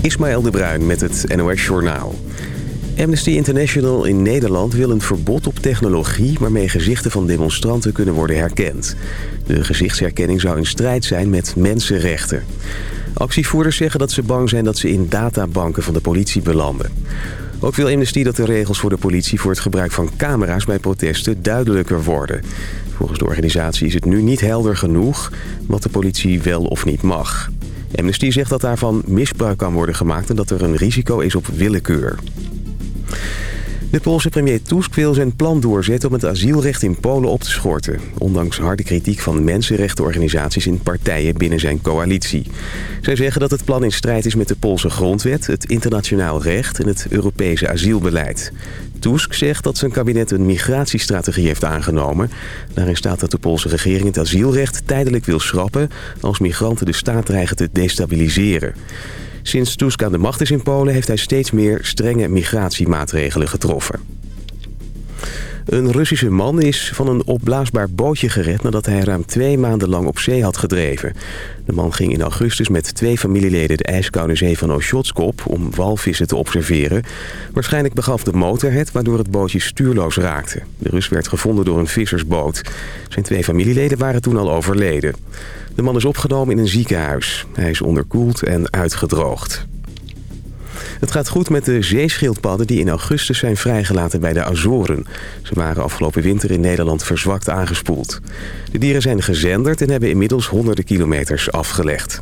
Ismaël de Bruin met het NOS Journaal. Amnesty International in Nederland wil een verbod op technologie... waarmee gezichten van demonstranten kunnen worden herkend. De gezichtsherkenning zou in strijd zijn met mensenrechten. Actievoerders zeggen dat ze bang zijn dat ze in databanken van de politie belanden. Ook wil Amnesty dat de regels voor de politie voor het gebruik van camera's bij protesten duidelijker worden. Volgens de organisatie is het nu niet helder genoeg wat de politie wel of niet mag. Amnesty zegt dat daarvan misbruik kan worden gemaakt en dat er een risico is op willekeur. De Poolse premier Tusk wil zijn plan doorzetten om het asielrecht in Polen op te schorten. Ondanks harde kritiek van mensenrechtenorganisaties en partijen binnen zijn coalitie. Zij zeggen dat het plan in strijd is met de Poolse grondwet, het internationaal recht en het Europese asielbeleid. Tusk zegt dat zijn kabinet een migratiestrategie heeft aangenomen. Daarin staat dat de Poolse regering het asielrecht tijdelijk wil schrappen... als migranten de staat dreigen te destabiliseren. Sinds Tusk aan de macht is in Polen heeft hij steeds meer strenge migratiemaatregelen getroffen. Een Russische man is van een opblaasbaar bootje gered nadat hij ruim twee maanden lang op zee had gedreven. De man ging in augustus met twee familieleden de ijskoude zee van Oshotskop om walvissen te observeren. Waarschijnlijk begaf de motor het waardoor het bootje stuurloos raakte. De Rus werd gevonden door een vissersboot. Zijn twee familieleden waren toen al overleden. De man is opgenomen in een ziekenhuis. Hij is onderkoeld en uitgedroogd. Het gaat goed met de zeeschildpadden die in augustus zijn vrijgelaten bij de Azoren. Ze waren afgelopen winter in Nederland verzwakt aangespoeld. De dieren zijn gezenderd en hebben inmiddels honderden kilometers afgelegd.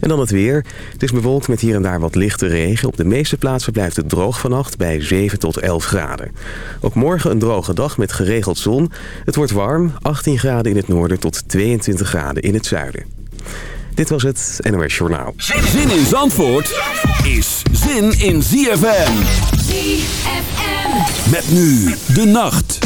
En dan het weer. Het is bewolkt met hier en daar wat lichte regen. Op de meeste plaatsen blijft het droog vannacht bij 7 tot 11 graden. Ook morgen een droge dag met geregeld zon. Het wordt warm, 18 graden in het noorden tot 22 graden in het zuiden. Dit was het NOS Journaal. Zin in Zandvoort is zin in ZFM. ZFM. Met nu de nacht.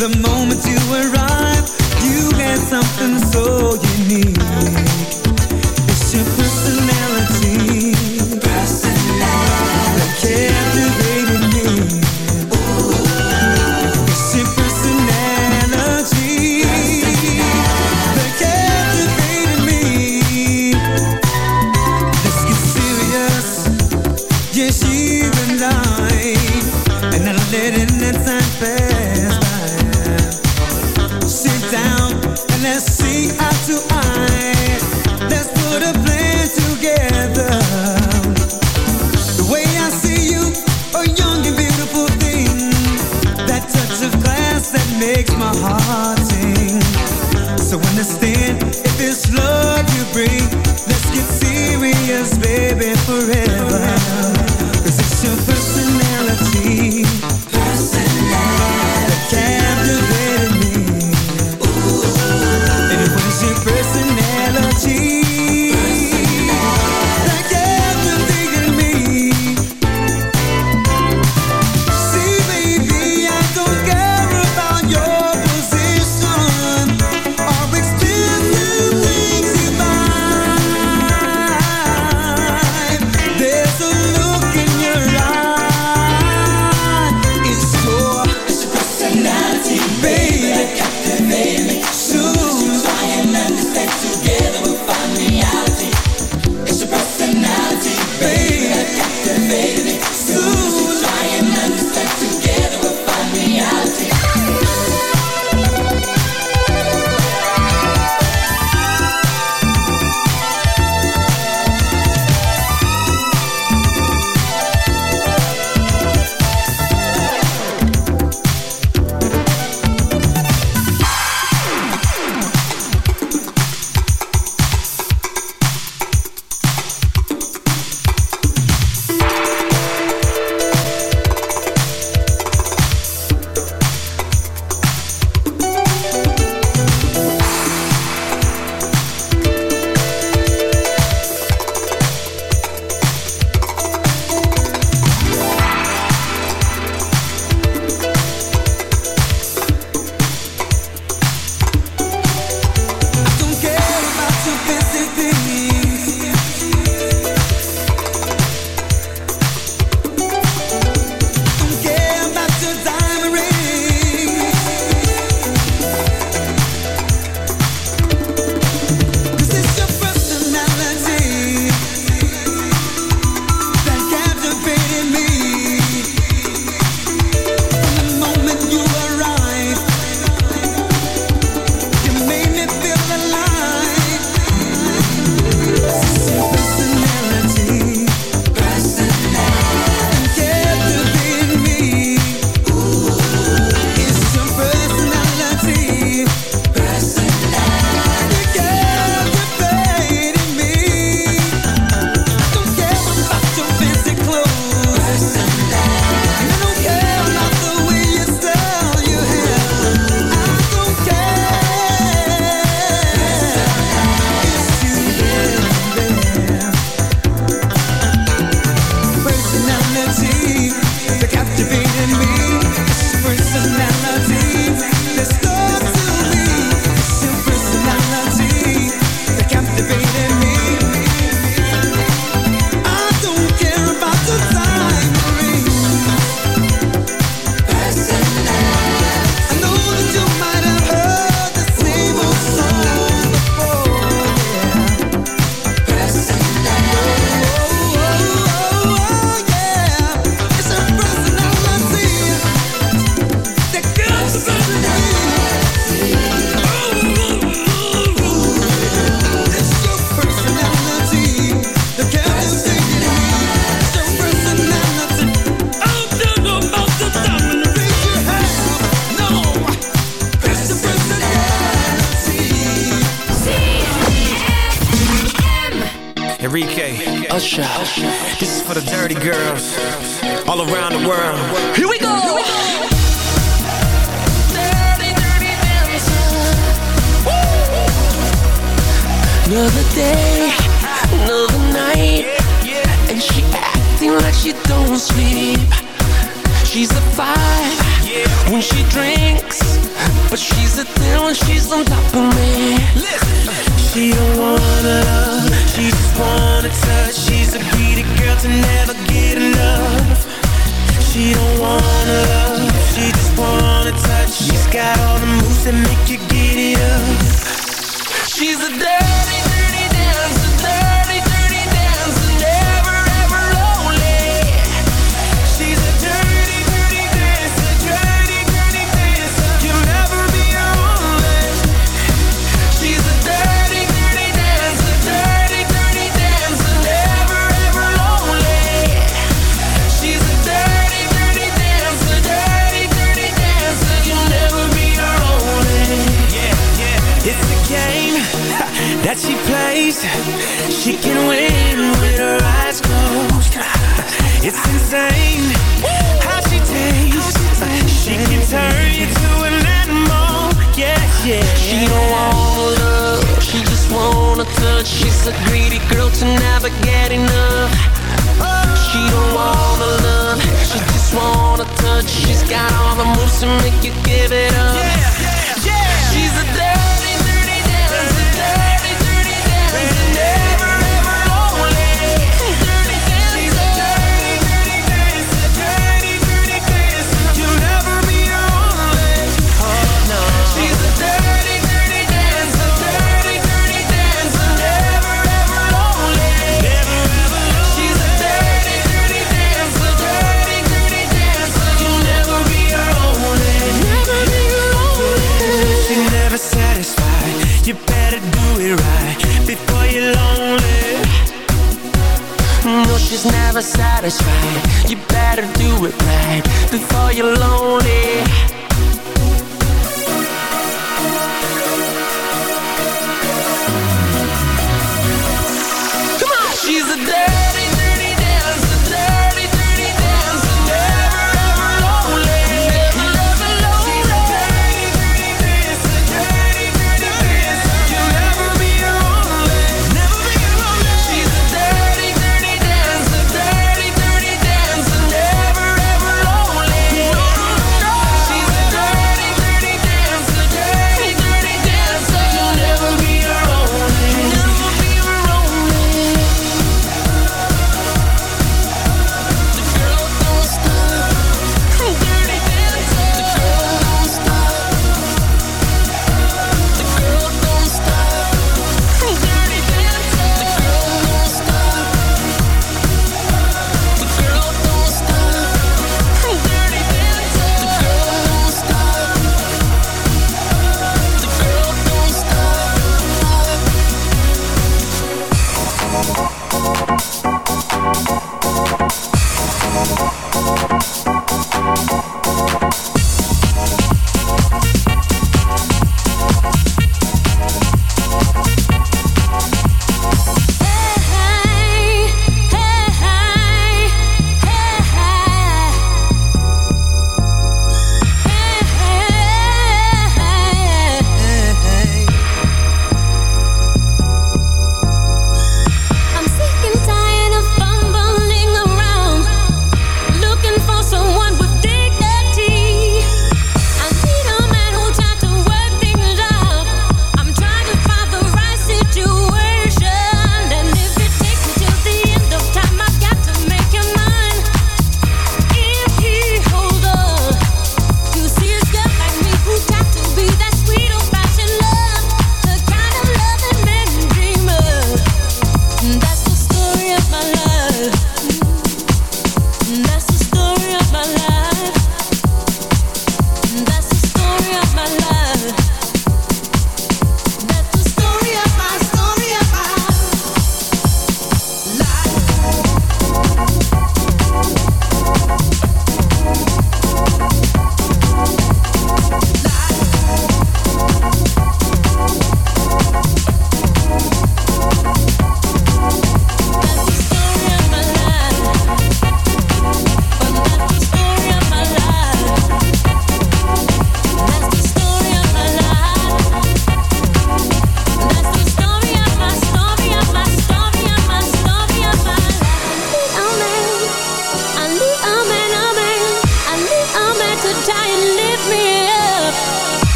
the moment you arrive, you had something so unique.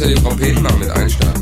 kannst ja den Trompetenmann mit einstellen.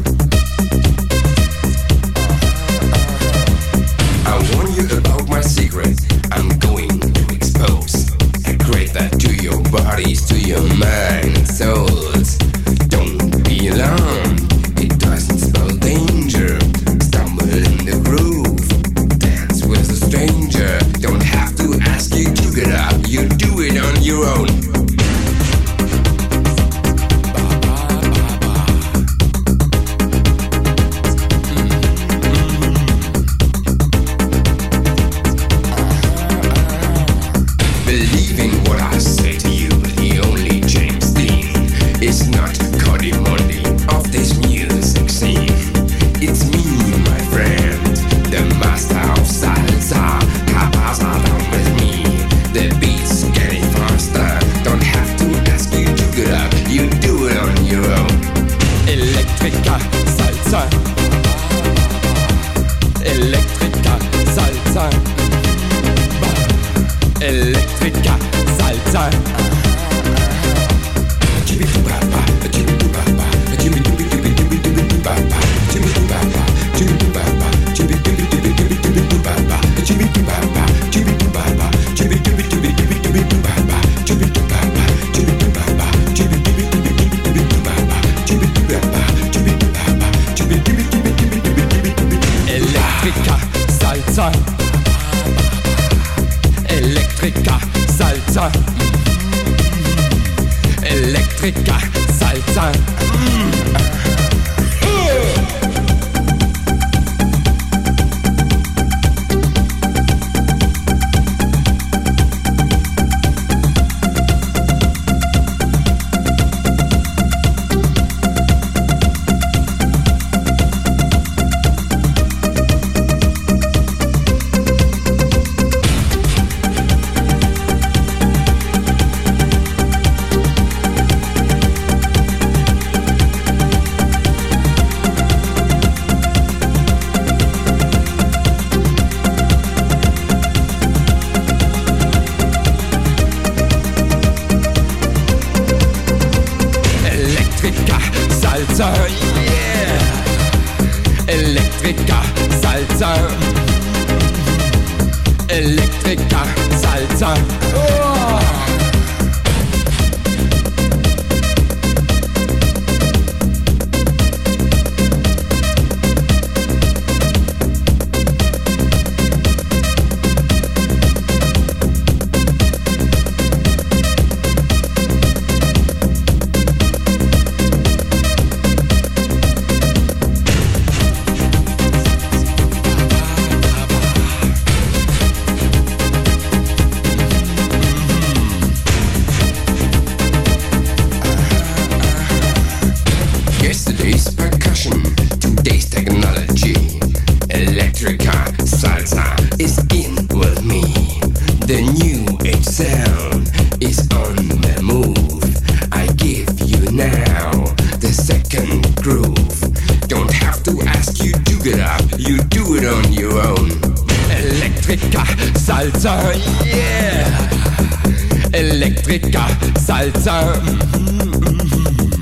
Salsa, mm-hmm.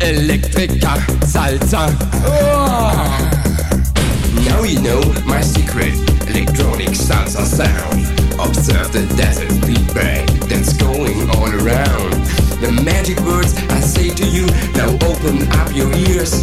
Elektrika Salsa. Oh. Now you know my secret electronic salsa sound. Observe the desert feedback that's going all around. The magic words I say to you, now open up your ears.